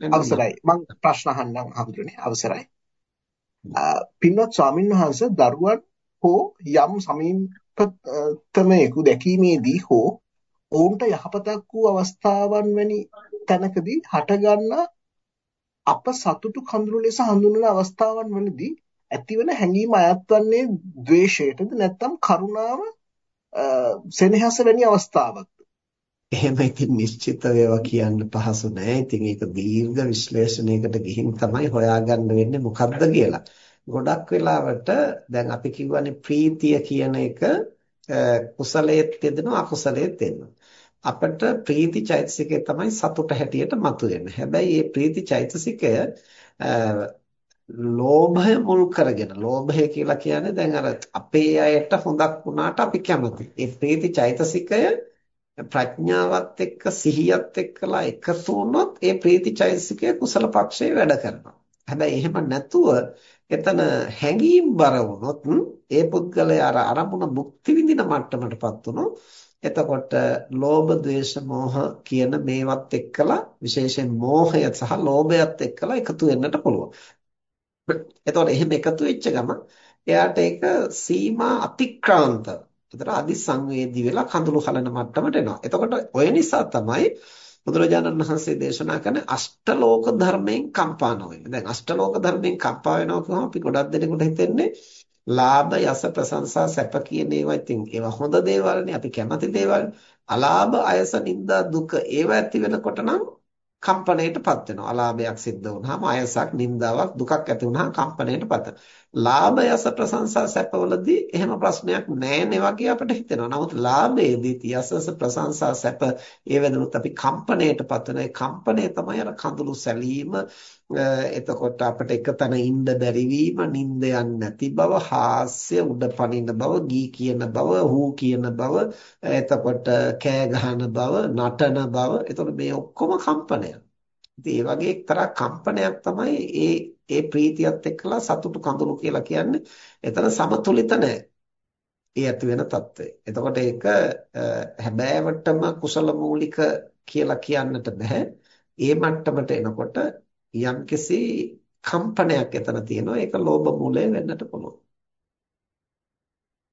අවසරයි. මම ප්‍රශ්න අහන්නම් හඳුරන්නේ. අවසරයි. පින්වත් ස්වාමින් වහන්සේ දරුවන් හෝ යම් සමීපතමයෙකු දැකීමේදී හෝ ඔවුන්ට යහපතක් වූ අවස්ථාවන් වැනි තැනකදී හටගන්න අප සතුටු කඳුළු ලෙස හඳුන්වන අවස්ථාවන් වලදී ඇතිවන හැඟීම අයත් වන්නේ ද්වේෂයටද නැත්නම් කරුණාව සෙනෙහස වැනි අවස්ථාවක්ද? එහෙම ඉතින් නිශ්චිතව ඒවා කියන්න පහසු නෑ. ඉතින් ඒක දීර්ඝ විශ්ලේෂණයකට ගිහින් තමයි හොයාගන්න වෙන්නේ මොකද්ද කියලා. ගොඩක් වෙලාවට දැන් අපි කියවනේ ප්‍රීතිය කියන එක කුසලයේත් යෙදෙනවා අකුසලයේත් යෙදෙනවා. අපිට ප්‍රීති චෛතසිකය තමයි සතුට හැටියට මතුවෙන්නේ. හැබැයි මේ ප්‍රීති චෛතසිකය ලෝභය මුල් කරගෙන ලෝභය කියලා කියන්නේ දැන් අර අපේ අයට හොඳක් වුණාට අපි කැමති. ඒ ප්‍රීති චෛතසිකය ප්‍රඥාවත් එක්ක සිහියත් එක්කලා එකතු වුණොත් ඒ ප්‍රීතිචෛතසිකය කුසල පක්ෂයේ වැඩ කරනවා. හැබැයි එහෙම නැතුව එතන හැඟීම් බර වුණොත් ඒ පුද්ගලයා අර අරමුණ භුක්ති විඳින මට්ටමටපත් වුණොත් එතකොට ලෝභ, ද්වේෂ, මෝහ කියන මේවත් එක්කලා විශේෂයෙන් මෝහය සහ ලෝභයත් එක්කලා එකතු වෙන්නට පුළුවන්. එතකොට එහෙම එකතු වෙච්ච ගමන් එයාට ඒක සීමා අතික්‍රාන්තව එතන අදි සංවේදී වෙලා කඳුළු හලන මට්ටමට එනවා. එතකොට ඔය නිසා තමයි බුදුරජාණන් වහන්සේ දේශනා කරන අෂ්ටලෝක ධර්මයෙන් කම්පා නොවෙන්නේ. දැන් අෂ්ටලෝක ධර්මයෙන් කම්පා වෙනවා කියවම අපි ගොඩක් දෙනෙකුට හිතෙන්නේ ලාභ යස ප්‍රශංසා සැප කියන ඒවා ඉතින් ඒවා හොඳ දේවල්නේ අපි කැමති දේවල්. අලාභ අයස නිന്ദා දුක ඒවා ඇති වෙනකොට නම් කම්පණයටපත් වෙනවා. අලාභයක් සිද්ධ වුනහම අයසක් නිന്ദාවක් දුකක් ඇති වුනහම කම්පණයටපත් වෙනවා. ලාභ යස ප්‍රශංසා සැපවලදී එහෙම ප්‍රශ්නයක් නැහැ වගේ අපිට හිතෙනවා. නමුත් ලාභයේදී යසස ප්‍රශංසා සැප ඒ වෙනුත් අපි කම්පණයටපත් වෙන ඒ කම්පණය තමයි අර කඳුළු සැලීම එතකොට අපිට එකතන ඉන්න බැරි වීම, නිින්ද නැති බව, හාස්‍ය උඩ පනින බව, ගී කියන බව, හූ කියන බව, එතකොට කෑ ගහන බව, නටන බව. එතකොට මේ ඔක්කොම කම්පනයක්. ඉතින් ඒ වගේ එක්තරා කම්පනයක් තමයි ඒ ඒ ප්‍රීතියත් එක්කලා සතුටු කඳුළු කියලා කියන්නේ. එතන සමතුලිත නැහැ. ඒ ඇති වෙන తত্ত্বය. එතකොට ඒක හැබෑවටම කුසල මූලික කියලා කියන්නට බෑ. ඒ මට්ටමට එනකොට යම්කිසි කම්පනයක් එතන තියෙනවා. ඒක ලෝභ මූලයෙන් වෙන්නට පුළුවන්.